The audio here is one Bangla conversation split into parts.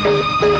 শুধু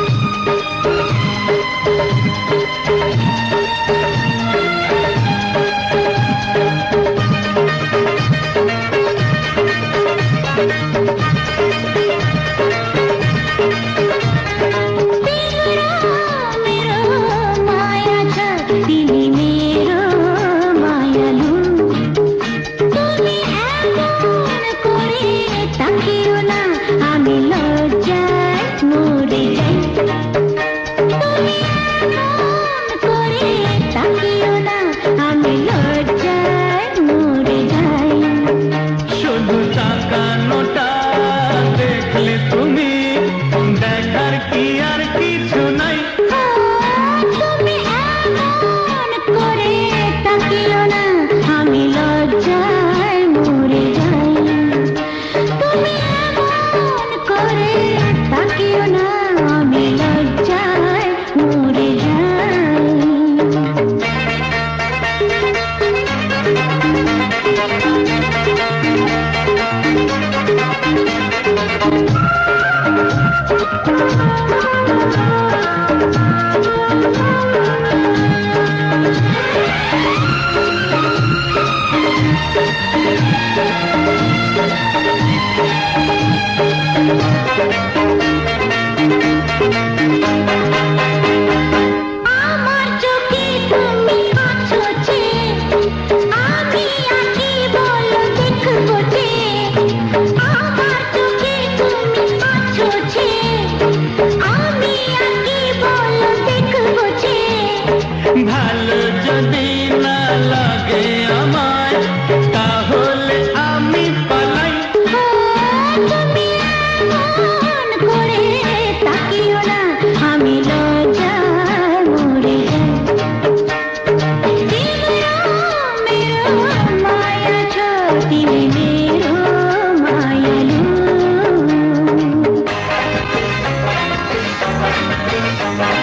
Música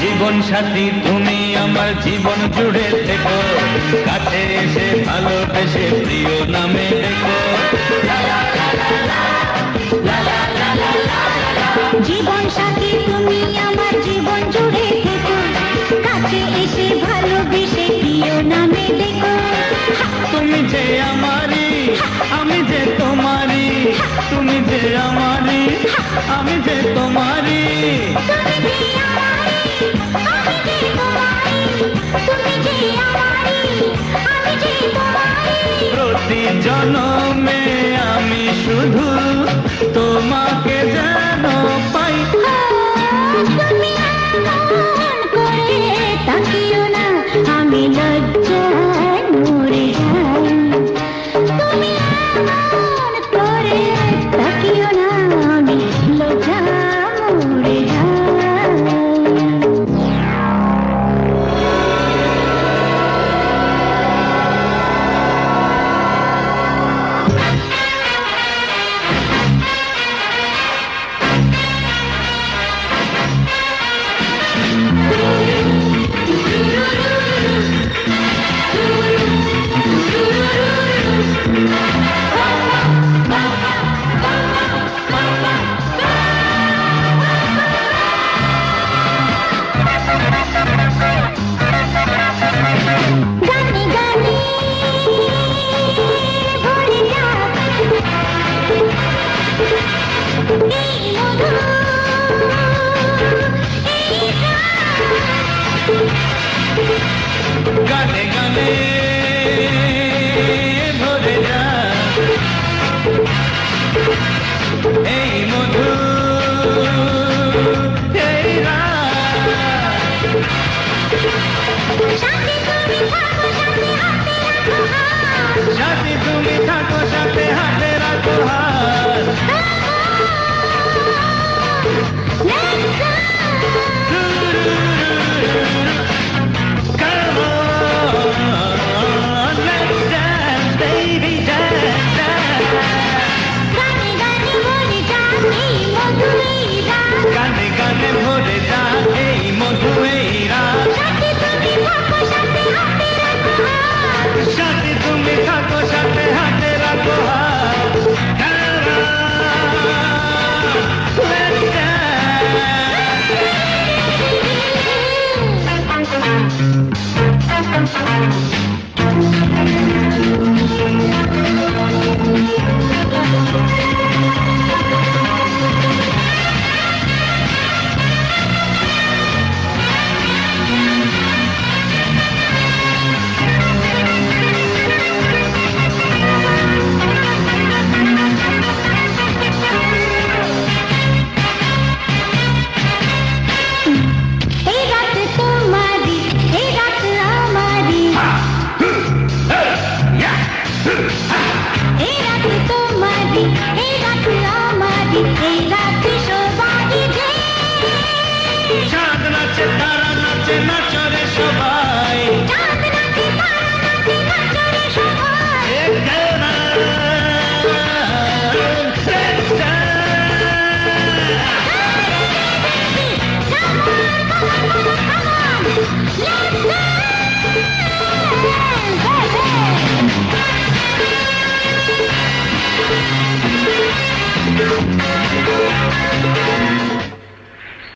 জীবন সাথী তুমি আমার জীবন জুড়ে থেকো। কাছে এসে ভালোবেসে প্রিয় নামে দেখো জীবন সাথী তুমি আমার জীবন জুড়ে থেকো। কাছে এসে ভালোবেসে প্রিয় নামে দেখো তুমি যে আমারি আমি যে তোমারি তুমি যে আমারি আমি যে তোমারি তুমি প্রতি জনমে আমি শুধু তোমাকে যেন গানে গানে ভরে যা। এই মধু এই রাত। সাথে তুমি থাকো সাথে হাতে রাখো হাত। সাথে তুমি থাকো সাথে হাতে রাখো হাত। Thank you.